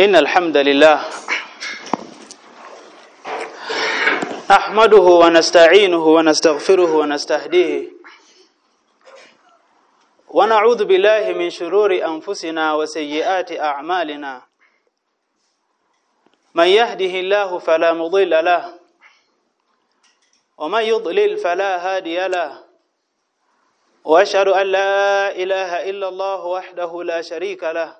إن الحمد لله نحمده ونستعينه ونستغفره ونستهديه ونعوذ بالله من شرور أنفسنا وسيئات أعمالنا من يهده الله فلا مضل له ومن يضلل فلا هادي له وأشهد أن لا إله إلا الله وحده لا شريك له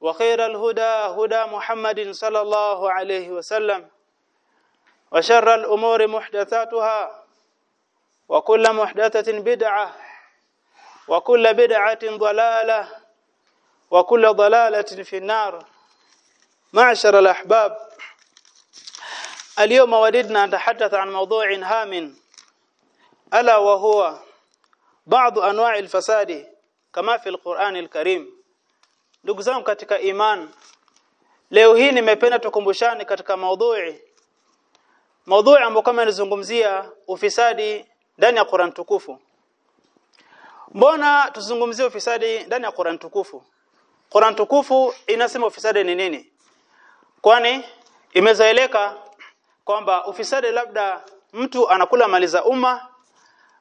وخير الهدى هدى محمد صلى الله عليه وسلم وشر الأمور محدثاتها وكل محدثة بدعة وكل بدعة ضلالة وكل ضلالة في النار. معشر الأحباب اليوم وددنا نتحدث عن موضوع هام ألا وهو بعض أنواع الفساد kama fi alquran alkarim ndugu zangu katika iman leo hii nimependa tukumbushane katika maudhui. Maudhui ambayo kama inazungumzia ufisadi ndani ya Qur'an tukufu. Mbona tuzungumzie ufisadi ndani ya Qur'an tukufu? Qur'an tukufu inasema ufisadi ni nini? Kwani imezoeleka kwamba ufisadi labda mtu anakula mali za umma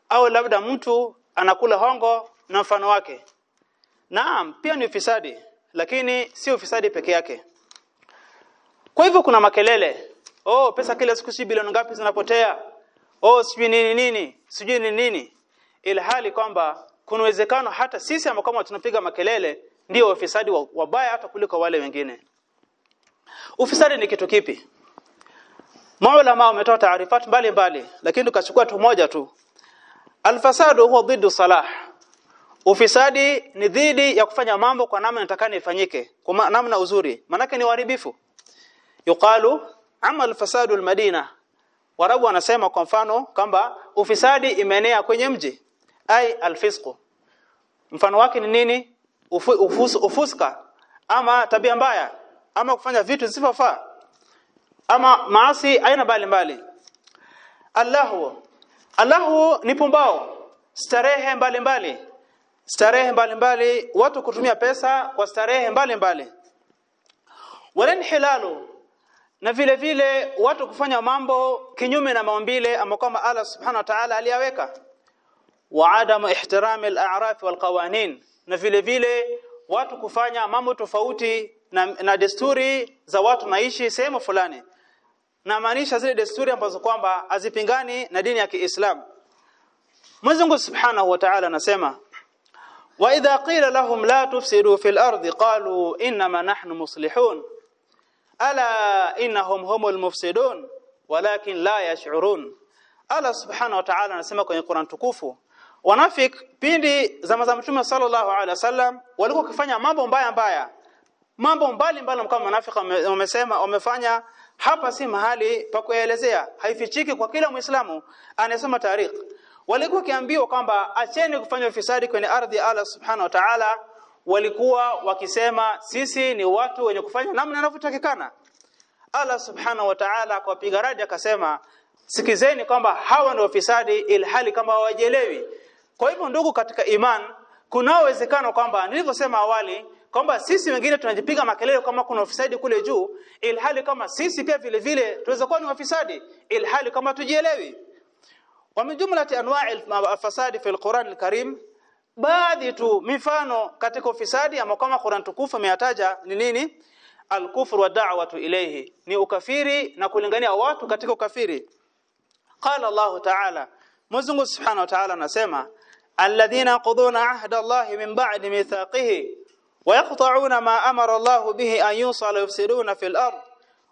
au labda mtu anakula hongo na mfano wake. Naam, pia ni ufisadi, lakini si ufisadi peke yake. Kwa hivyo kuna makelele. Oh, pesa kila siku si bilioni ngapi zinapotea? Oh, sijui nini nini, sijui nini nini. Ila hali kwamba kuna uwezekano hata sisi ambao kama tunapiga makelele ndio ufisadi wabaya hata kuliko wale wengine. Ufisadi ni kitu kipi? Maulama wametoa taarifa mbalimbali, lakini tukachukua tu moja tu Alfasadu huwa dhiddu salah. Ufisadi ni dhidi ya kufanya mambo kwa namna inatakana ifanyike, kwa namna uzuri. Manake ni uharibifu. Yuqalu amal fasadu almadina. Warabu wanasema kwa mfano kwamba ufisadi imeenea kwenye mji ai alfisqu. Mfano wake ni nini? Ufu, ufus, ufuska ama tabia mbaya ama kufanya vitu zisifofaa ama maasi aina mbalimbali. Allahu Allahu ni pumbao starehe mbalimbali mbali. Starehe mbalimbali mbali, watu kutumia pesa kwa starehe mbalimbali. Walen hilalu na vile vile watu kufanya mambo kinyume na maumbile ambayo kama Allah subhanahu wa ta'ala aliyaweka. Wa adamu ihtirami al-a'raf wal qawanin na vile vile watu kufanya mambo tofauti na, na desturi za watu naishi sehemu fulani. Na maanisha zile desturi ambazo kwamba azipingani na dini ya Kiislamu. Mwenyezi Mungu Subhanahu wa Ta'ala anasema wa idha qila lahum la tufsidu fil ardi qalu inma nahnu muslihun ala innahum humul mufsidun walakin la yash'urun. Allah Subhanahu wa Ta'ala anasema kwenye Qur'an tukufu wanafik pindi zama za Mtume sallallahu alaihi wasallam walikuwa wakifanya mambo mbaya mbaya mambo mbalimbali kama wanafiki wamesema wamefanya hapa si mahali pa kuelezea haifichiki kwa kila muislamu anasema tarikh walikuwa kiambiwa kwamba acheni kufanya ufisadi kwenye ardhi ya Allah subhanahu wa ta'ala walikuwa wakisema sisi ni watu wenye kufanya namna inavyotakikana. Allah subhanahu wa ta'ala kwa piga radi akasema sikizeni kwamba hawa ndio wafisadi ilhali kama hawajielewi. Kwa hivyo ndugu katika iman kuna uwezekano kwamba nilivyosema awali kwamba sisi wengine tunajipiga makelele kama kuna ufisadi kule juu ilhali kama sisi pia vile vile tuweza kuwa ni wafisadi ilhali kama tujielewi wa min jumlati anwa'i al-fasadi fi al-Quran al-Karim baadhi tu mifano katika ufisadi ama kama Qur'an tukufu imeyataja ni nini? Al-kufru wa da'watu ilayhi ni ukafiri na kulingania watu katika ukafiri. Qala Allah ta'ala Mwenyezi Subhanahu wa Ta'ala anasema alladhina quduna ahda Allah min ba'di mithaqihi yaqta'una ma amara Allah bihi an yusala yufsiduna fil ard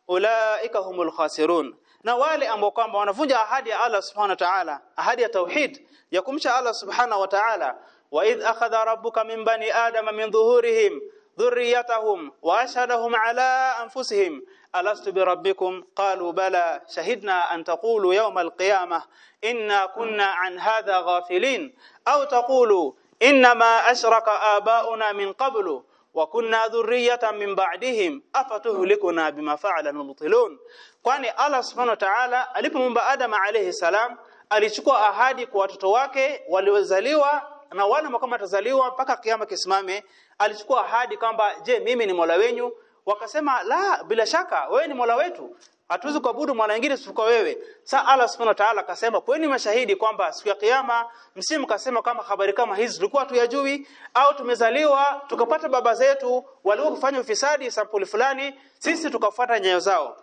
ulaika humul khasirun na wale ambao kwamba wanavunja ahadi ya Allah subhanahu wa ta'ala ahadi ya tauhid ya kumcha Allah subhanahu wa ta'ala wa idh akhadha rabbuka min bani adama min dhuhurihim dhurriyyatahum wa ashhadahum ala anfusihim alastu bi rabbikum? Qalu bala shahidna an taqulu yawm alqiyamah inna kunna an hadha ghafilin. Aw taqulu inma ashraka abauna min qablu wa kunna dhurriyatan min ba'dihim afatuhlikuna bima fa'ala al-mubtilun kwani Allah subhanahu wa ta'ala alipomba Adam alayhi salam alichukua ahadi kwa watoto wake waliozaliwa na wana kama tazaliwa mpaka kiama kisimame alichukua ahadi kwamba je mimi ni Mola wenyu wakasema la bila shaka wewe ni Mola wetu hatuwezi kuabudu mwana mwingine sifuko wewe. Sa Allah Subhanahu wa Ta'ala akasema, kweni mashahidi kwamba siku ya kiyama msimu kasema kama habari kama hizi tulikuwa tuyajui au tumezaliwa tukapata baba zetu walikuwa kufanya ufisadi sampuli fulani, sisi tukafuata nyayo zao.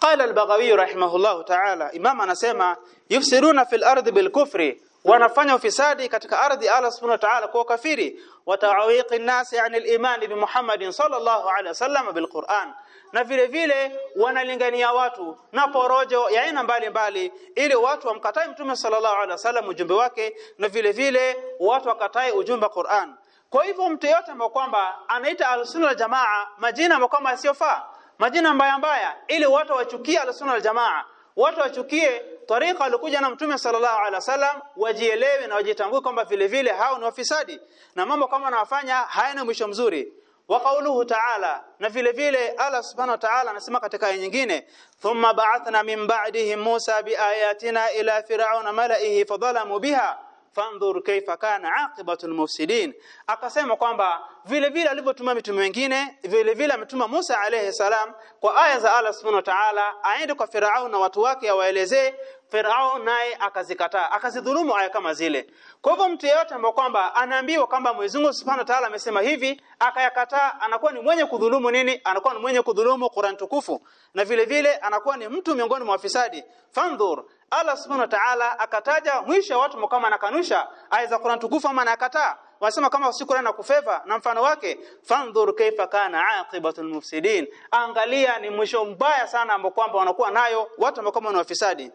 Qala al-Baghawi rahimahullahu ta'ala, imama anasema yufsiruna fil ardi bil kufri, wanafanya ufisadi katika ardhi Allah Subhanahu wa Ta'ala kwa kafiri, wa tawiqi an-nas 'an al-iman bi Muhammadin sallallahu alayhi wasallam bil Qur'an na vile vile wanalingania watu na porojo ya aina mbalimbali ili watu wamkatae mtume sallallahu alaihi wasallam ujumbe wake na vile vile watu wakatae ujumbe wa Qur'an. Kwa hivyo mtu yote ambaye kwamba anaita al-sunna jamaa majina ambayo kwamba yasiyofaa majina mbaya mbaya ili watu wachukie al-sunna jamaa watu wachukie tariqa alikuja na mtume sallallahu alaihi wasallam wajielewe na wajitangue kwamba vile vile hao ni wafisadi. Na mambo kama wanafanya hayana mwisho mzuri wa qawluhu ta'ala na vile vile Allah subhanahu wa ta'ala anasema katika aya nyingine thumma ba'athna min ba'dihi Musa biayatina ila fir'auna mala'ihi fadhalamu biha fandhur kaifa kana aqibatul mufsidin. Akasema kwamba vile vile alivyotuma mitume wengine vile vile ametuma Musa alayhi salam kwa aya za Allah subhanahu wa ta'ala aende kwa Farao na watu wake awaelezee Farao naye akazikataa akazidhulumu aya kama zile. Kwa hivyo mtu yeyote ambaye kwamba anaambiwa kwamba Mwenyezi Mungu Subhanahu wa Ta'ala amesema hivi akayakataa anakuwa ni mwenye kudhulumu nini? Anakuwa ni mwenye kudhulumu Qur'an tukufu. Na vile vile anakuwa ni mtu miongoni mwa wafisadi. Fandhur Allah Subhanahu wa Ta'ala akataja mwisho watu kama anakanusha aya za Qur'an tukufu ama anakataa wanasema kama si Qur'an na kufeva na mfano wake. Fandhur kaifa kana aqibatul mufsidin angalia ni mwisho mbaya sana ambao kwamba wanakuwa nayo watu ambao kama ni wafisadi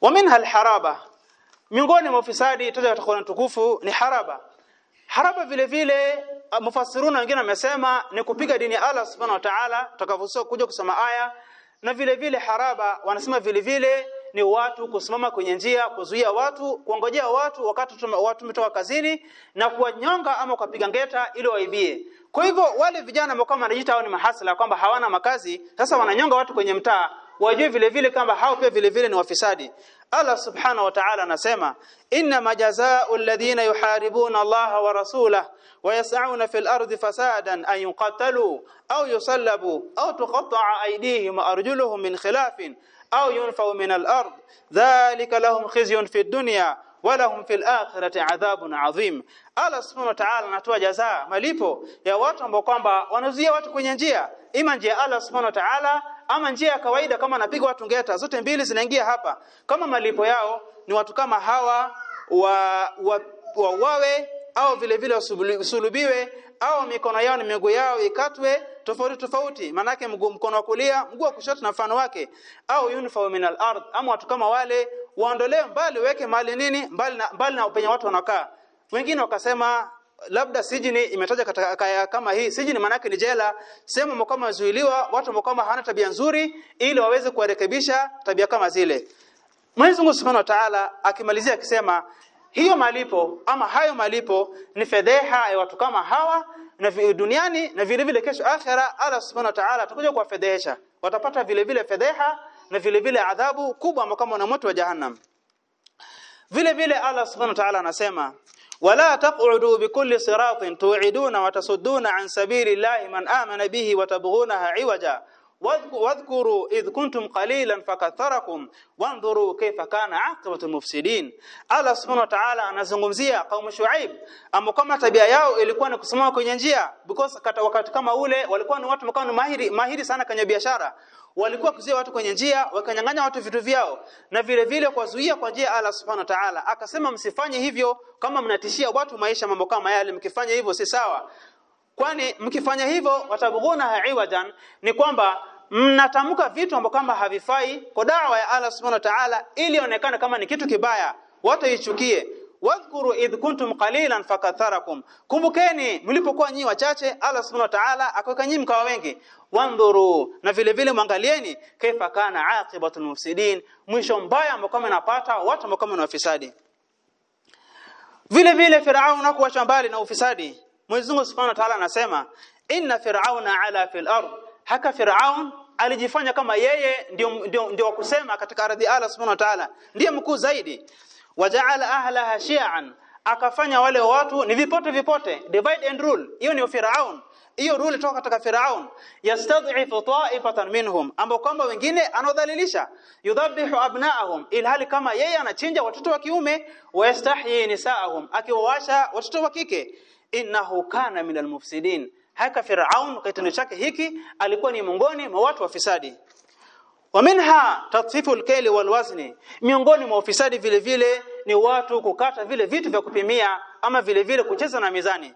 wa minha alharaba. Miongoni mwa ufisadi toja katika tukufu ni haraba. Haraba vile vile mufassiruna wengine wamesema ni kupiga dini ya Allah subhanahu wa ta'ala tutakavyosoa kuja kusoma aya. Na vile vile haraba wanasema vile vile ni watu kusimama kwenye njia kuzuia watu kuongojea watu wakati watu umetoka kazini na kuwanyonga ama kupiga ngeta ili waibie kwa hivyo wale vijana ambao kama wanajiita ni mahasla kwamba hawana makazi sasa wananyonga watu kwenye mtaa wajue vile vile kwamba hao pia vile vile ni wafisadi. Allah subhanahu wa ta'ala anasema inna majazaa'u alladhina yuharibuna Allah wa rasulahu wa yas'una fil ardi fasadan an yuqatalu aw yusallabu aw tuqatta'a aydihim wa arjuluhum min khilafin aw yunfaw min al-ard dhalika lahum khizyun fid dunya walahum fil akhirati adhabun adhim Allah subhanahu wa ta'ala anatoa jazaa malipo ya watu ambao kwamba wanazuia watu kwenye njia. Ima njia ya Allah subhanahu wa ta'ala ama njia ya kawaida kama anapiga watu ngeta zote mbili zinaingia hapa. Kama malipo yao ni watu kama hawa wa, wa, wa wawe au vile vile wasulubiwe au mikono yao na miguu yao ikatwe tofauti tofauti. Manake mguu mkono wa kulia mguu wa kushoto na mfano wake. Au yunfa min al-ard ama watu kama wale waondolewe mbali weke mali nini mbali na mbali na penye watu wanakaa wengine wakasema labda sijini imetaja katika kama hii sijini maana ni jela. Sehemu mkoma zuiliwa watu mkoma hawana tabia nzuri ili waweze kurekebisha tabia kama zile. Mwenyezi Mungu Subhanahu wa Ta'ala akimalizia akisema hiyo malipo ama hayo malipo ni fedheha ya watu kama hawa na duniani na vile vile kesho akhera Allah Subhanahu wa Ta'ala atakuja kuwafedhehesha. Watapata vile vile fedheha na vile vile adhabu kubwa kama na moto wa jahannam. Vile vile Allah Subhanahu wa Ta'ala anasema wala taq'udu بكل siratin tu'iduna wa tasudduna an sabili llahi man amana bihi wa tabghunaha iwaja. Wadhkuru قليلا fakatharakum wanzuru kayfa kana aqibatu almufsidin Allah subhanahu wa ta'ala anazungumzia kaumu Shuaib ambao kama tabia yao ilikuwa ni kusimama kwenye njia because wakati kama ule walikuwa ni watu mahiri mahiri sana kwenye biashara walikuwa kuzuia watu kwenye njia wakanyang'anya watu vitu vyao na vile vile kuwazuia kwa njia Allah subhanahu wa ta'ala. Akasema msifanye hivyo kama mnatishia watu maisha mambo kama yale mkifanya hivyo si sawa. Kwani mkifanya hivyo watabghuna iwajan ni kwamba mnatamka vitu ambavyo kama havifai kwa dawa ya Allah subhanahu wa ta'ala ili ionekane kama ni kitu kibaya. Watu ichukie wadhkuru idh kuntum qalilan fakatharakum. Kumbukeni mlipokuwa nyinyi wachache Allah subhanahu wa ta'ala akaweka nyinyi mkawa wengi. Wandhuru na vile vile mwangalieni kaifa kana aqibatul mufsidin mwisho mbaya ambao kama napata watu ambao ni wafisadi vile vile Firaun hakuacha mbali na ufisadi. Mwenyezi Mungu Subhanahu wa Ta'ala anasema inna fir'auna ala fil ard. Haka Firaun alijifanya kama yeye ndio ndio, ndio kusema katika ardhi Allah Subhanahu wa Ta'ala. Ndiye mkuu zaidi waja'ala ahlaha shi'an akafanya wale watu ni vipote vipote. Divide and rule. Hiyo ni Firaun. Hiyo rule toka katika Firaun. Yastad'ifu ta'ifatan minhum ambao kwamba wengine anodhalilisha yudhabihu abna'ahum ilhali kama yeye anachinja watoto wa kiume wayastahyi nisaahum akiwawasha watoto wa kike. Innahu kana minal mufsidin. Haka Firaun kitendo chake hiki alikuwa ni mongoni mwa watu wafisadi waminha tatfifu alkaili walwazni miongoni mwa ufisadi vile vile ni watu kukata vile vitu vya kupimia ama vile vile kucheza na mizani.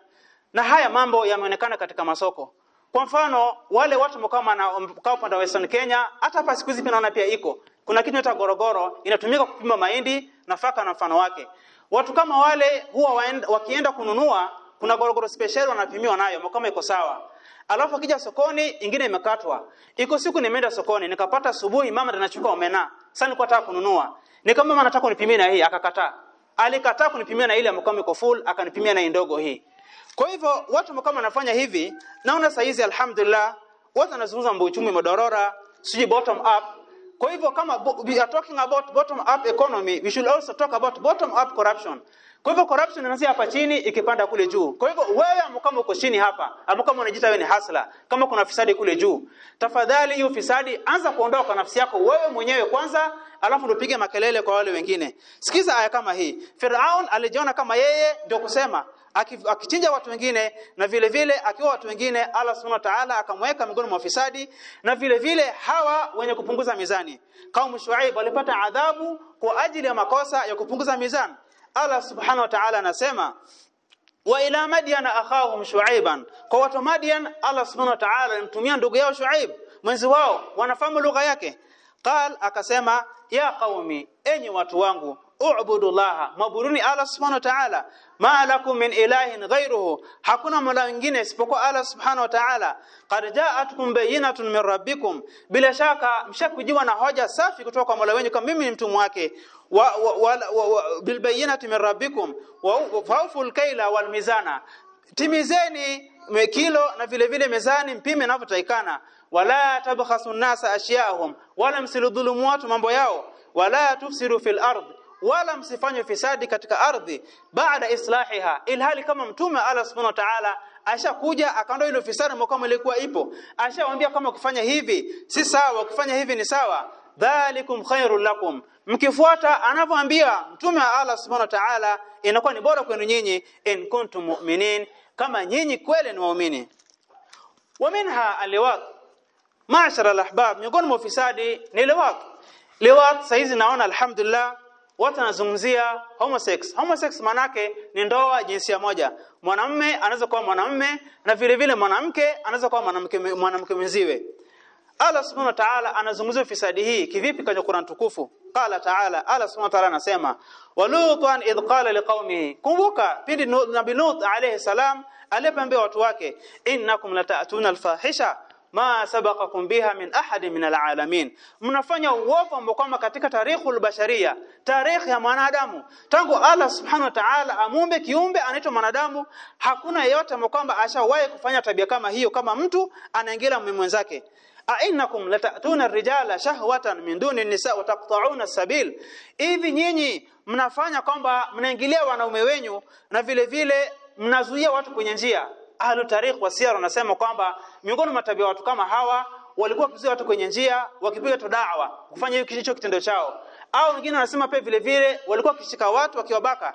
Na haya mambo yameonekana katika masoko. Kwa mfano wale watu na mkao upande wa Western Kenya hata hapa siku hizi naona pia iko. Kuna kitu cha gorogoro inatumika kupima mahindi nafaka na mfano wake. Watu kama wale huwa waenda, wakienda kununua kuna gorogoro special wanapimiwa nayo kama iko sawa alafu akija sokoni ingine imekatwa. Iko siku nimeenda sokoni nikapata asubuhi mama anachukua omena. Sasa nilikuwa nataka kununua. Nikamwambia mama nataka unipimie na hii. Akakataa. Alikataa kunipimia na ile ambayo iko full akanipimia na hii ndogo hii. Kwa hivyo watu kama wanafanya hivi naona saizi alhamdulillah watu wanazungumza mambo uchumi madorora siji bottom up. Kwa hivyo kama we are talking about bottom up economy we should also talk about bottom up corruption kwa hivyo corruption inaanzia hapa chini ikipanda kule juu. Kwa hivyo wewe kama uko chini hapa, ama kama unajiita wewe ni hasla, kama kuna fisadi kule juu, tafadhali hiyo fisadi anza kuondoa kwa nafsi yako wewe mwenyewe kwanza, alafu ndio pige makelele kwa wale wengine. Sikiza aya kama hii. Firaun alijiona kama yeye ndio kusema akichinja watu wengine na vile vile akiwa watu wengine Allah Subhanahu wa Ta'ala akamweka miongoni mwa fisadi na vile vile hawa wenye kupunguza mizani. Kaumu Shuaib walipata adhabu kwa ajili ya makosa ya kupunguza mizani. Allah subhanahu wa ta'ala anasema wa ila madyan akhahum shuaiban. Kwa watu madyan Allah subhanahu wa ta'ala alimtumia ndugu yao shuaib mwenzi wao wanafahamu lugha yake. Qal akasema ya qaumi enyi watu wangu u'budu Allah maburuni Allah subhanahu wa ta'ala. Ma lakum min ilahin ghayruhu. Hakuna mola mwingine isipokuwa Allah subhanahu wa ta'ala. Qad ja'atkum bayyinatun min rabbikum. Bila shaka mshakujiwa na hoja safi kutoka kwa mola wenu kama mimi ni mtumwa wake wa, wa, wa, wa, wa bil bayyinati min rabbikum. Wa kayla wal mizana. Timizeni kilo na vile vile mezani mpime inavyotaikana wala tabkhasu nasa ashyahum wala msiludhulumu watu mambo yao. Wala tufsiru fil ard. Wala msifanye fisadi katika ardhi. Baada islahiha. Ilhali kama mtume Allah subhanahu wa ta'ala ashakuja akaondoa ile fisadi kama ilikuwa ipo. Ashawaambia kama ukifanya hivi si sawa ukifanya hivi ni sawa dhalikum khairul lakum. Mkifuata anavyoambia mtume wa Allah subhanahu wa ta'ala inakuwa ni bora kwenu nyinyi in kuntum mu'minin kama nyinyi kweli ni waumini. Wa minha aliwaq ma'ashara alahbab miongoni mwa fisadi ni liwaq. Liwaq saizi naona alhamdulillah watu wanazungumzia homosex homosex manake ni ndoa jinsia moja. Mwanamume anaweza kuwa mwanamume na vile vile mwanamke anaweza kuwa mwanamke mwanamke mwenziwe Allah subhanahu wa ta'ala anazungumzia fisadi hii. Kivipi kwenye Qur'an tukufu? Qala ta'ala Allah subhanahu wa ta'ala anasema "Wa Lutan idh qala liqaumihi kumbuka pindi nabii Lut alayhi salam alipoambia watu wake innakum lata'tuna al-fahisha ma sabaqakum biha min ahadi min alalamin. Mnafanya uovu ambao kwamba katika tarikhul basharia tarikhi ya mwanadamu. Tangu Allah subhanahu wa ta'ala amumbe kiumbe anaitwa mwanadamu hakuna yeyote ambao kwamba ashawahi kufanya tabia kama hiyo kama mtu anaingilia mwenzake ainakum latatuna rijala shahwatan min duni nisa wa taqta'una sabil. Hivi nyinyi mnafanya kwamba mnaingilia wanaume wenyu na vile vile mnazuia watu kwenye njia? Ahlu tarikh wa siyar wanasema kwamba miongoni mwa tabia watu kama hawa walikuwa wakizuia watu kwenye njia wakipiga tu da'wa kufanya hiyo kilicho kitendo chao. Au wengine wanasema pia vile vile walikuwa wakishika watu wakiwabaka.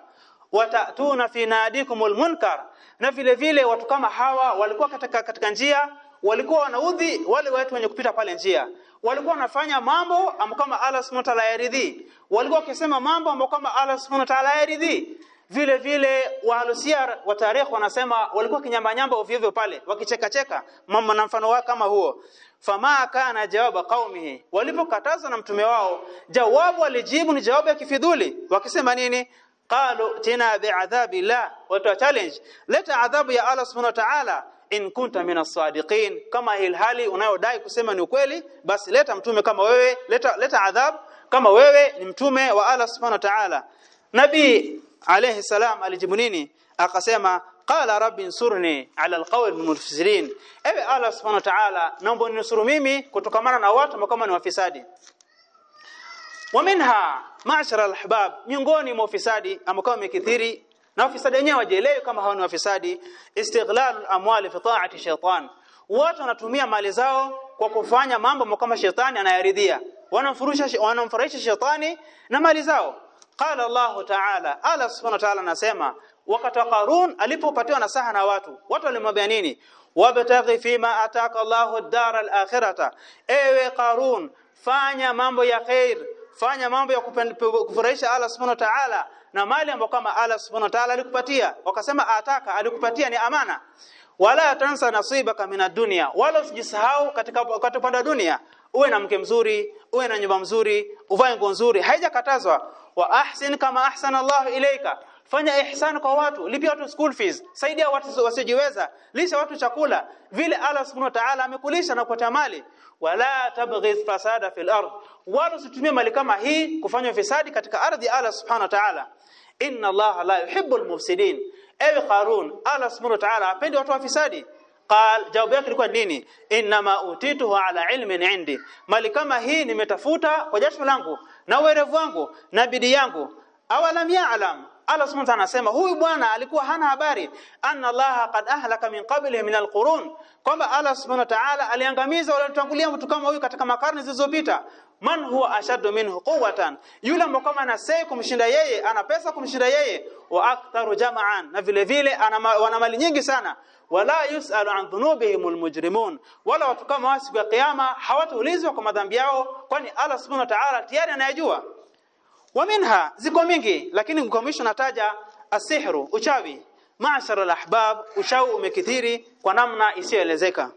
Watatuna fi nadikumul munkar. Na vile vile watu kama hawa walikuwa katika, katika njia walikuwa wanaudhi wale watu wenye kupita pale njia. Walikuwa wanafanya mambo ambayo kama Allah Subhanahu wa ta'ala yaridhi walikuwa wakisema mambo ambayo kama Allah Subhanahu wa ta'ala yaridhi vile vile wahalusia wa tarehe wanasema walikuwa kinyamba nyamba ovyo ovyo pale wakicheka cheka. Mama na mfano wao kama huo. Fama kana jawaba qaumihi. Walipokatazwa na mtume wao jawabu walijibu ni jawabu ya kifidhuli. Wakisema nini? Qalu tina bi'adhabi la watu challenge. Leta adhabu ya Allah subhanahu wa ta'ala in kunta minas sadiqin, kama ilhali unayodai kusema ni ukweli, basi leta mtume kama wewe, leta leta adhabu kama wewe ni mtume wa Allah subhanahu wa ta'ala. Nabii alayhi salam alijibu nini? Akasema qala rabbi nsurni ala alqawl almufsirin, ewe Allah subhanahu wa ta'ala, naomba uninusuru mimi kutokamana na watu kama ni wafisadi. Wa minha ma'shara alahbab, miongoni mwa ufisadi ambao umekithiri na wafisadi wenyewe wajielewe kama hawa ni wafisadi. Istighlalu amwali fi ta'ati shaytan. Watu wanatumia mali zao kwa kufanya mambo kama shetani anayaridhia. Wanamfurusha wanamfurahisha shetani na mali zao. Qala Allah ta'ala. Ala subhanahu wa ta'ala anasema wakati Qarun alipopatiwa nasaha na watu watu walimwambia nini? Wabtaghi fima ataka Allahu ad-dar al-akhirata. Ewe Qarun fanya mambo ya khair fanya mambo ya kufurahisha Allah subhanahu wa ta'ala na mali ambayo kama Allah subhanahu wa ta'ala alikupatia. Wakasema ataka alikupatia ni amana. Wala tansa nasibaka mina dunia wala usijisahau katika wakati wa dunia. Uwe na mke mzuri uwe na nyumba mzuri uvae nguo nzuri. Haijakatazwa. Wa ahsin kama ahsana Allah ilaika fanya ihsan kwa watu. Lipia watu school fees. Saidia watu wasiojiweza. Lisha watu chakula. Vile Allah subhanahu wa ta'ala amekulisha na kupata mali. Wala tabghi fasada fil ard wala situmie mali kama hii kufanya ufisadi katika ardhi ala Allah subhanahu wa ta'ala. Inna allaha la yuhibbul mufsidin. Ewe Qarun Allah subhanahu wa ta'ala apende watu wafisadi qal jawabu yake ilikuwa nini? Inma utituhu ala ilmin indi. Mali kama hii nimetafuta kwa jasho langu na uwerevu wangu na bidii yangu. Awalam ya'lam? Allah subhanahu anasema huyu bwana alikuwa hana habari anna Allah qad ahlaka min qablihi min alqurun. Kwamba Allah subhanahu wa ta'ala aliangamiza waliotangulia mtu kama huyu katika makarne zilizopita. Man huwa ashaddu minhu quwwatan? Yule ambaye kama anasei kumshinda yeye ana pesa kumshinda yeye wa aktharu jama'an. Na vile vile ana wana mali nyingi sana. Wala yusalu an dhunubihim almujrimun. Wala watu kama wasi ya kiyama hawataulizwa kwa madhambi yao kwani Allah subhanahu wa ta'ala tayari anayajua wa minha ziko mingi lakini mkomisho nataja asihru uchawi. Maashara alahbab uchawi umekithiri kwa namna isiyoelezeka.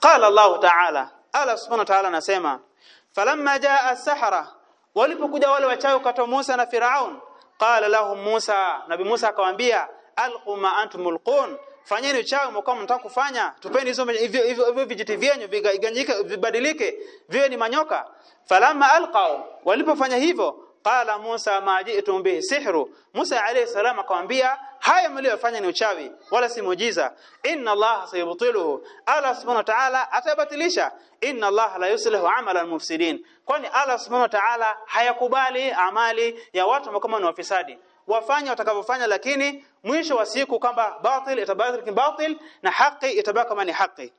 Qala Allah ta'ala Allah subhanahu wa ta'ala anasema falamma jaa as-sahara walipokuja wale wachawi kwa Musa na Firaun qala lahum Musa nabi Musa akamwambia alqu ma antum mulqun. Fanyeni uchawi mkao mtaka kufanya. Tupeni hizo hivyo hivyo vijiti vyenyu viganyike vibadilike viwe ni manyoka. Falamma alqaw walipofanya hivyo qala Musa ma ji'tum bihi sihru. Musa alayhi salam akamwambia haya mliyofanya ni uchawi wala si muujiza. Inna Allah sayubtiluhu. Allah subhanahu wa ta'ala atabatilisha inna Allah la yuslihu amala almufsidin. Kwani Allah subhanahu wa ta'ala hayakubali amali ya watu kama ni wafisadi. Wafanya watakavyofanya lakini mwisho wa siku kwamba batil itabaki batil na haki itabaki kama ni haki.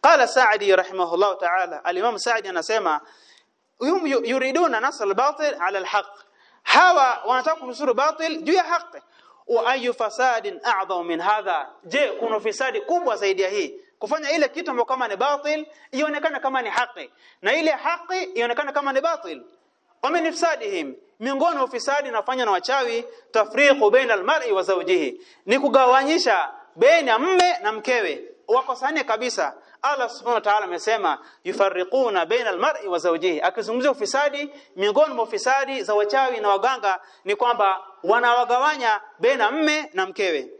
Qala Sa'di rahimahullah ta'ala. al-Imam Sa'di anasema hum yuriduna nasl batil ala alhaq. Hawa wanataka kunusuru batil juu ya haqi wa ayu fasadin a'dhamu min hadha. Je kuna fisadi kubwa zaidi ya hii? Kufanya ile kitu ambacho kama ni batil ionekana kama ni haqi. Na ile haqi ionekana kama ni batil. Wamin ifsadihim. Miongoni wa fisadi nafanya na wachawi tafriqu baina almar'i wa zawjihi. Ni kugawanyisha baina mume na mkewe. Wakosane kabisa. Allah subhanahu wa ta'ala amesema yufarriquna baina almar'i wa zawjihi. Akizungumzia ufisadi miongoni mwa ufisadi za wachawi na waganga ni kwamba wanawagawanya baina mme na mkewe.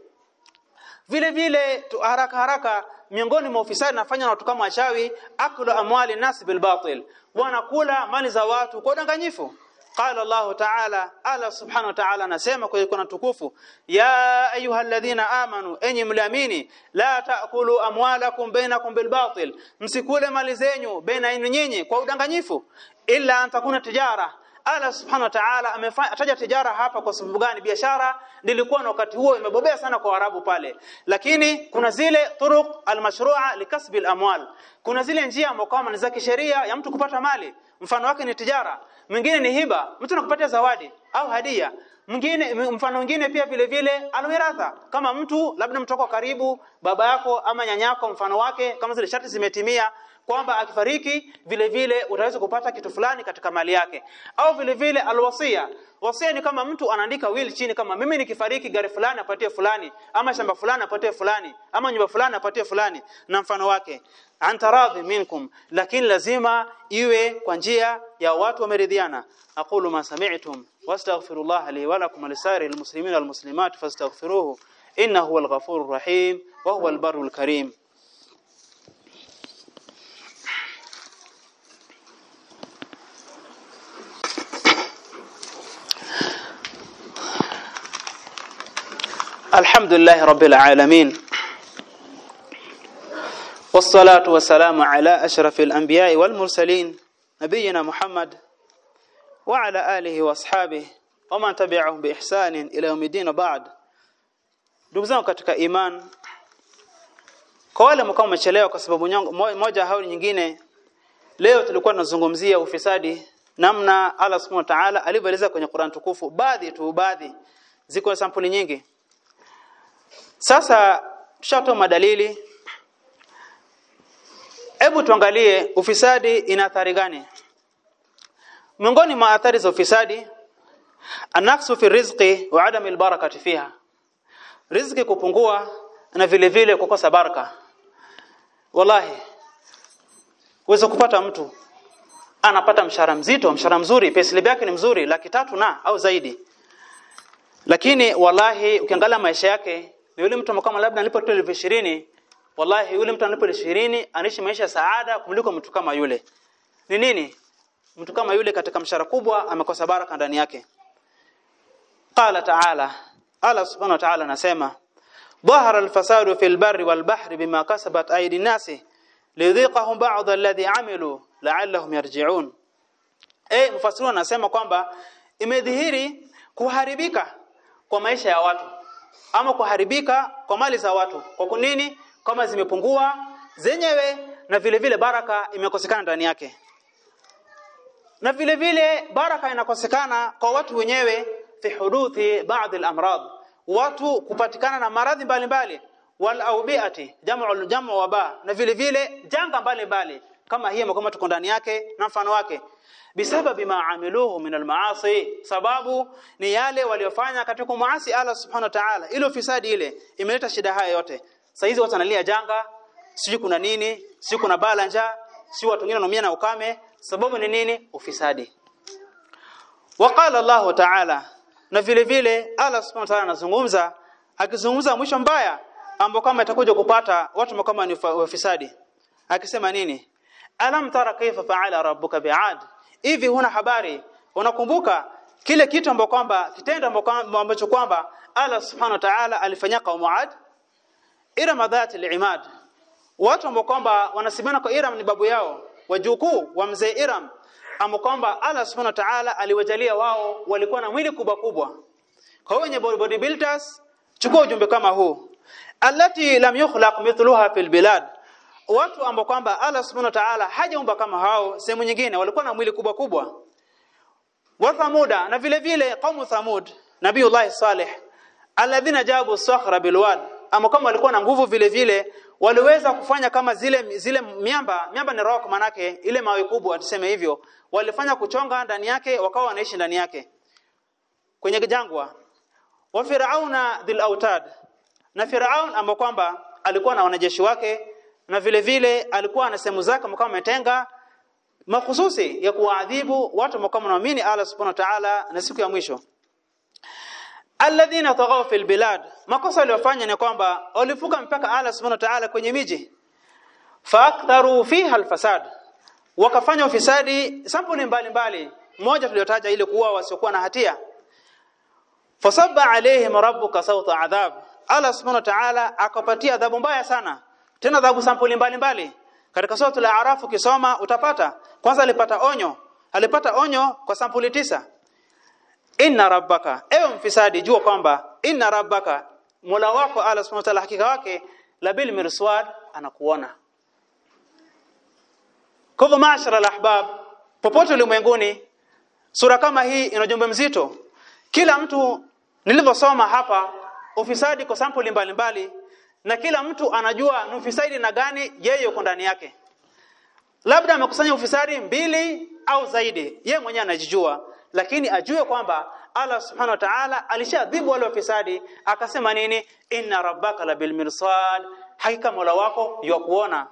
Vile vile tu haraka haraka miongoni mwa ufisadi nafanya na watu kama wachawi aklu amwali nas bil batil. Wanakula mali za watu kwa udanganyifu قال الله تعالى الله سبحانه وتعالى anasema kwa kuna tukufu ya ayyuhalladhina amanu enyi mliamini la taakulu amwalakum bainakum bil batil msikule mali zenyu baina yenu nyinyi kwa udanganyifu illa an takuna tijara Allah subhanahu wa ta'ala amefanya ataja tijara hapa kwa sababu gani biashara nilikuwa na wakati huo imebobea sana kwa Arabu pale lakini kuna zile turuq almashrua likasbi alamwal kuna zile njia ambazo ni za kisheria ya mtu kupata mali mfano wake ni tijara mwingine ni hiba. Mtu anakupatia zawadi au hadia. Mwingine mfano mwingine pia vile vile alwiratha kama mtu labda mtoko karibu baba yako ama nyanyako mfano wake kama zile sharti zimetimia kwamba akifariki vile vile utaweza kupata kitu fulani katika mali yake. Au vile vile alwasia. Wasia ni kama mtu anaandika will chini kama mimi nikifariki gari fulani apatie fulani ama shamba fulani apatie fulani ama nyumba fulani apatie fulani na mfano wake. Antaradhi minkum lakini lazima iwe kwa njia ya watu wameridhiana. Aqulu ma sami'tum wastaghfirullah li wa lakum lisairil muslimin wal muslimat fastaghfiruhu innahu al-ghafurur rahim wa huwal barrul karim الحمد لله رب العالمين والصلاة والسلام على أشرف الأنبياء والمرسلين نبينا محمد وعلى آله وأصحابه ومن تبعهم بإحسان إلى يوم الدين بعد ndugu zangu katika iman kwa wale mkao umechelewa kwa sababu moja au nyingine leo tulikuwa tunazungumzia ufisadi namna Allah Subhanahu wa Ta'ala alivyoeleza kwenye Qur'an tukufu baadhi tu baadhi ziko sampuli nyingi sasa tushatoa madalili. Hebu tuangalie ufisadi ina athari gani? Miongoni mwa athari za ufisadi anaksu fi rizqi wa adam albarakati fiha. Riziki kupungua na vile vile kukosa baraka. Wallahi uweze kupata mtu anapata mshahara mzito mshahara mzuri payslip yake ni mzuri laki tatu na au zaidi. Lakini wallahi ukiangalia maisha yake na yule mtu kama labda analipo tu 20 wallahi yule mtu analipo 20 anaishi maisha saada kuliko mtu kama yule. Ni nini? Mtu kama yule katika mshahara kubwa amekosa baraka ndani yake. Qala ta'ala Allah subhanahu wa ta'ala anasema dhahara al-fasadu fil barri wal bahri bima kasabat aydi nasi lidhiqahum ba'd alladhi amilu la'allahum yarji'un. Eh mfasiri anasema kwamba imedhihiri kuharibika kwa maisha ya watu ama kuharibika kwa mali za watu. Kwa kunini kama zimepungua zenyewe na vile vile baraka imekosekana ndani yake. Na vile vile baraka inakosekana kwa watu wenyewe fi huduthi baadhi al-amrad watu kupatikana na maradhi mbalimbali. Wal aubiati jamu jamu waba. Na vile vile janga mbalimbali. Kama hiyo kama tuko ndani yake na mfano wake bisababi ma amiluhu min almaasi. Sababu ni yale waliofanya katika maasi Allah subhanahu wa ta'ala. Ile ufisadi ile imeleta shida haya yote. Saizi watu wanalia janga sijui kuna nini sijui kuna bala njaa si watu wengine wanaumia na ukame. Sababu ni nini? Ufisadi. Waqala Allah ta'ala na vile vile Allah subhanahu wa ta'ala anazungumza akizungumza mwisho mbaya ambao kama itakuja kupata watu kama ni wafisadi. Akisema nini? Alam tara kaifa fa'ala rabbuka bi'ad hivi huna habari? Unakumbuka kile kitu ambacho kwamba kitendo ambacho kwamba Allah subhanahu wa ta'ala alifanya kaumu Ad Iram dhati al-imad. Watu ambao kwamba wanasimama kwa Iram ni babu yao wajukuu wa mzee Iram ambao kwamba Allah subhanahu wa ta'ala aliwajalia wao walikuwa na mwili kubwa kubwa. Kwa hiyo wenye bodybuilders chukua ujumbe kama huu. Allati lam yukhlaq mithluha fil bilad watu ambao kwamba Allah subhanahu wa ta'ala hajaumba kama hao sehemu nyingine walikuwa na mwili kubwa kubwa. Wa thamuda na vile vile qaumu thamud nabiiullah salih alladhina jabu sakhra bilwad ama kama walikuwa na nguvu vile vile waliweza kufanya kama zile zile miamba miamba ni rock manake ile mawe kubwa tuseme hivyo walifanya kuchonga ndani yake wakawa wanaishi ndani yake. Kwenye jangwa. Wa firauna dhil autad na firaun ambao kwamba alikuwa na wanajeshi wake na vile vile alikuwa na sehemu zake mkao umetenga mahususi ya kuadhibu watu mkao wanaamini Allah subhanahu wa ta'ala na siku ya mwisho. Alladhina taghaw fil bilad makosa waliyofanya ni kwamba walifuka mpaka Allah subhanahu wa ta'ala kwenye miji. Faaktharu fiha alfasad wakafanya ufisadi sampuli mbalimbali moja tuliyotaja ile kuwa wasiokuwa na hatia. Fasabba alaihim rabbuka sawta adhab Allah subhanahu wa ta'ala akapatia adhabu mbaya sana tena adhabu sampuli mbalimbali katika sura al-a'raf ukisoma utapata kwanza alipata onyo alipata onyo kwa sampuli tisa. Inna rabbaka ewe mfisadi jua kwamba inna rabbaka mola wako ala subhanahu wa ta'ala hakika wake labil mirswad anakuona. Kwa maashara alahbab popote ulimwenguni sura kama hii ina ujumbe mzito. Kila mtu nilivyosoma hapa ufisadi kwa sampuli mbalimbali na kila mtu anajua ni ufisadi na gani yeye yuko ndani yake. Labda amekusanya ufisadi mbili au zaidi, yeye mwenyewe anajijua, lakini ajue kwamba Allah subhanahu wa ta'ala alishadhibu wale wafisadi, akasema nini? Inna rabbaka labil mirsad, hakika Mola wako yakuona.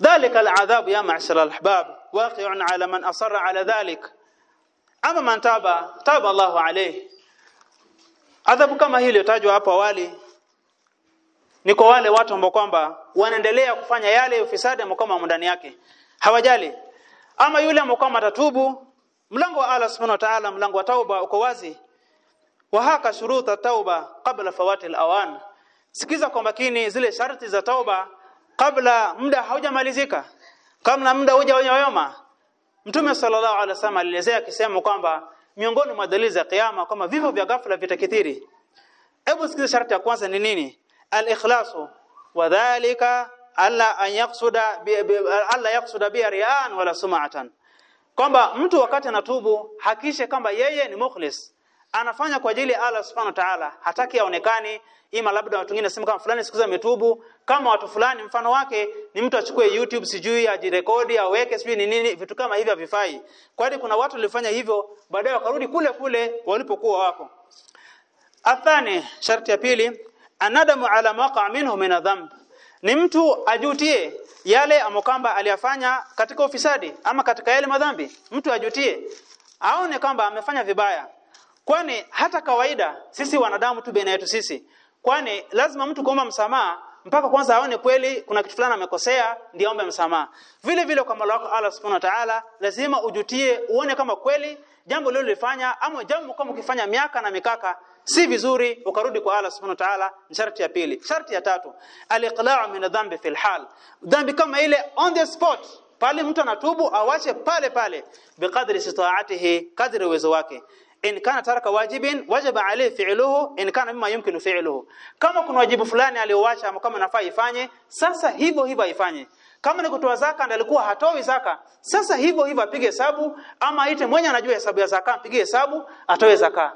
Dhalika aladhabu ya ma'shara alahbab waqi'un ala man asarra ala dhalik. Ama man taba taba Allahu alayhi. Adhabu kama hii iliyotajwa hapo awali ni kwa wale watu ambao kwamba wanaendelea kufanya yale ufisadi ambao kama ndani yake. Hawajali. Ama yule ambao kwamba tatubu mlango wa Allah subhanahu wa ta'ala mlango wa tauba uko wazi. Wa haka shuruta tauba kabla fawati awan sikiza kwa makini zile sharti za tauba kabla muda haujamalizika. Kabla muda hujayoyoma mtume sallallahu alaihi wasallam alielezea akisema kwamba miongoni mwa dalili za kiyama kama vifo vya ghafla vitakithiri. Hebu sikiza sharti ya kwanza ni nini al-ikhlasu. Wadhālika alla an yaqsuda alla yaqsuda bi riyan wala sum'atan. Kwamba mtu wakati anatubu hakishe kwamba yeye ni mukhlis. Anafanya kwa ajili Allah subhanahu wa ta'ala hataki aonekane ima labda watu wengine kama fulani siku ametubu kama watu fulani mfano wake ni mtu achukue YouTube sijui ajirekodi aweke sijui ni nini vitu kama hivi havifai. Kwani kuna watu walifanya hivyo baadaye wakarudi kule kule walipokuwa wako. Athani sharti ya pili anadamu ala maqa minhu min dhanb ni mtu ajutie yale amokamba aliyafanya katika ufisadi ama katika yale madhambi. Mtu ajutie aone kwamba amefanya vibaya. Kwani hata kawaida sisi wanadamu tu baina yetu sisi. Kwani lazima mtu kuomba msamaha mpaka kwanza aone kweli kuna kitu fulani amekosea ndio aombe msamaha. Vile vile kwa Mola wako Allah Subhanahu wa Ta'ala lazima ujutie uone kama kweli jambo lilo lilifanya ama jambo kama ukifanya miaka na mikaka si vizuri ukarudi kwa Allah Subhanahu wa Ta'ala sharti ya pili. Sharti ya tatu al-iqla'u min dhanbi fil hal. Dhambi kama ile on the spot pale mtu anatubu awache pale pale biqadri sitaatihi kadri uwezo wake. In kana taraka wajibin wajaba alayhi fi'luhu in kana mimma yumkinu fi'luhu. Kama kuna wajibu fulani aliyowacha ama kama nafaa ifanye sasa hivyo hivyo ifanye kama ni kutoa zaka ndiye alikuwa hatoi zaka sasa hivyo hivyo apige hesabu ama aite mwenye anajua hesabu ya zaka apige hesabu atoe zaka.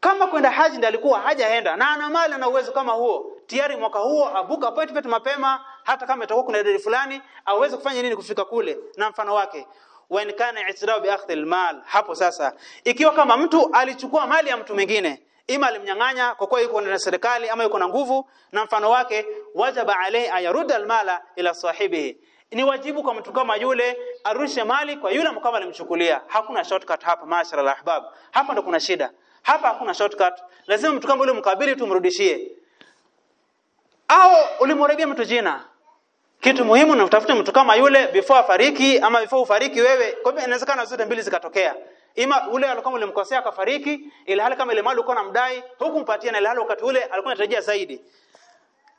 Kama kwenda haji ndiye alikuwa hajaenda na ana mali na uwezo kama huo tayari mwaka huo abuka appointment mapema hata kama itakuwa kuna idadi fulani aweze kufanya nini kufika kule na mfano wake wa kana i'tiraf bi akhdhi mal hapo sasa. Ikiwa kama mtu alichukua mali ya mtu mwingine ima alimnyang'anya kwa kuwa yuko na serikali ama yuko na nguvu na mfano wake wajaba alayhi ayarudda almala ila sahibihi ni wajibu kwa mtu kama yule arushe mali kwa yule mkama alimchukulia. Hakuna shortcut hapa mashara alahbab. Hapa ndo kuna shida. Hapa hakuna shortcut. Lazima mtu kama yule mkabili tumrudishie au ulimharibia mtu jina. Kitu muhimu na utafute mtu kama yule before afariki ama before ufariki wewe. Kwa hivyo inawezekana zote mbili zikatokea ima ule alikuwa ulimkosea akafariki ila hali kama ile mali ulikuwa unamdai hukumpatia na ile hali wakati ule alikuwa anatarajia zaidi.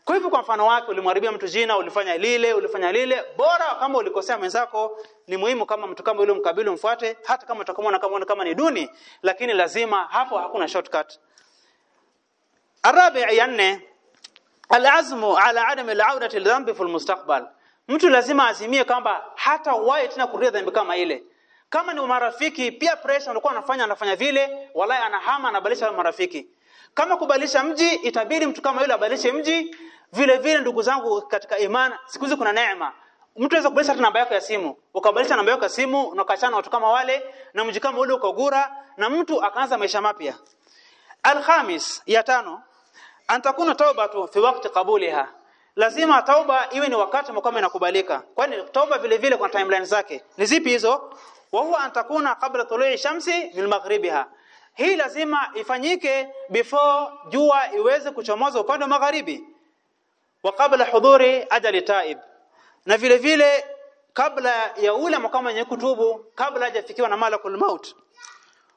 Kwa hivyo kwa mfano wake ulimharibia mtu jina ulifanya lile ulifanya lile bora kama ulikosea mwenzako ni muhimu kama mtu kama yule mkabili umfuate hata kama utakamwona kama kama ni duni lakini lazima hapo hakuna shortcut. Arabi ya nne alazmu ala adam alaudati lidhambi fi almustaqbal. Mtu lazima azimie kwamba hata wae tena kurudia dhambi kama ile kama ni marafiki pia pressure alikuwa anafanya anafanya vile walai anahama anabadilisha marafiki. Kama kubadilisha mji itabidi mtu kama yule abadilishe mji. Vile vile ndugu zangu katika imani siku hizi kuna neema. Mtu anaweza kubadilisha namba yako ya simu. Ukabadilisha namba yako ya simu unakachana watu kama wale na mji kama ule ukagura na mtu akaanza maisha mapya. Alhamis ya tano antakuna taubatu fi wakati kabuliha. lazima tauba iwe ni wakati mkama inakubalika. Kwani tauba vile vile kwa timeline zake. Ni zipi hizo wa huwa an takuna qabla tului shamsi min maghribiha. Hii lazima ifanyike before jua iweze kuchomoza upande wa magharibi. Wa qabla hudhuri ajali taib. Na vile vile kabla ya ule mkama yenye kutubu kabla hajafikiwa na malakul maut.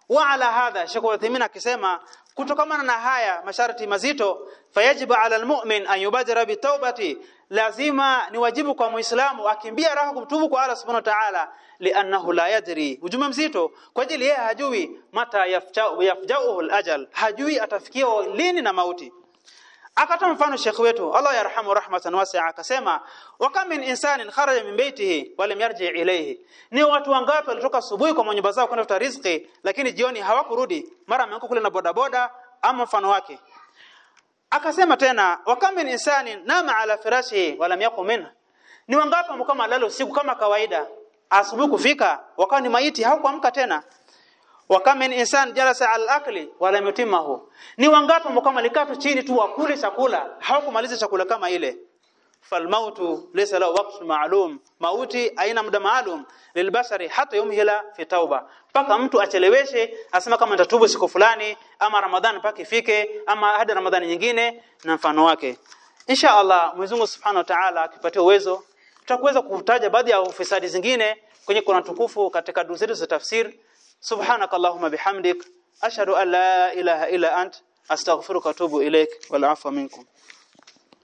Wa ala hadha Sheikh Uthaymeen akisema kutokamana na haya masharti mazito fayajibu ala almu'min an yubadira bitawbati lazima ni wajibu kwa muislamu akimbia raha kumtubu kwa Allah subhanahu wa ta'ala li'annahu la yadri. Ujumbe mzito kwa ajili yeye hajui mata yafja'u yafja'uhu al-ajal hajui atafikia lini na mauti. Akatoa mfano Sheikh wetu Allah yarhamu rahmatan wasi'a akasema wa kam min insanin kharaja min baytihi wa lam yarji ilayhi. Ni watu wangapi walitoka asubuhi kwa nyumba zao kwenda kutafuta riziki lakini jioni hawakurudi? Mara ameanguka kule na bodaboda ama mfano wake akasema tena wa kam min insanin nama ala firashi wa lam yaqum minha ni wangapi kama lalo siku kama kawaida asubuhi kufika wakawa ni maiti hawakuamka tena? Wa kam min insan jalasa al akli wa lam yutimahu. Ni wangapi kama likatu chini tu wakule chakula hawakumaliza chakula kama ile falmautu laysa lahu waqtun ma'lum mauti aina muda maalum. lilbashari hata yumhila fi tauba mpaka mtu acheleweshe asema kama nitatubu siku fulani ama ramadhani mpaka ifike ama hadi ramadhani nyingine na mfano wake. Insha Allah Mwenyezi Subhanahu wa Ta'ala akipatia uwezo tutakuweza kutaja baadhi ya ufisadi zingine kwenye Qur'an tukufu katika duru za tafsir. Subhanakallahumma bihamdik. Ashhadu an la ilaha illa ant. Astaghfiruka wa atubu ilaik wal afwa minkum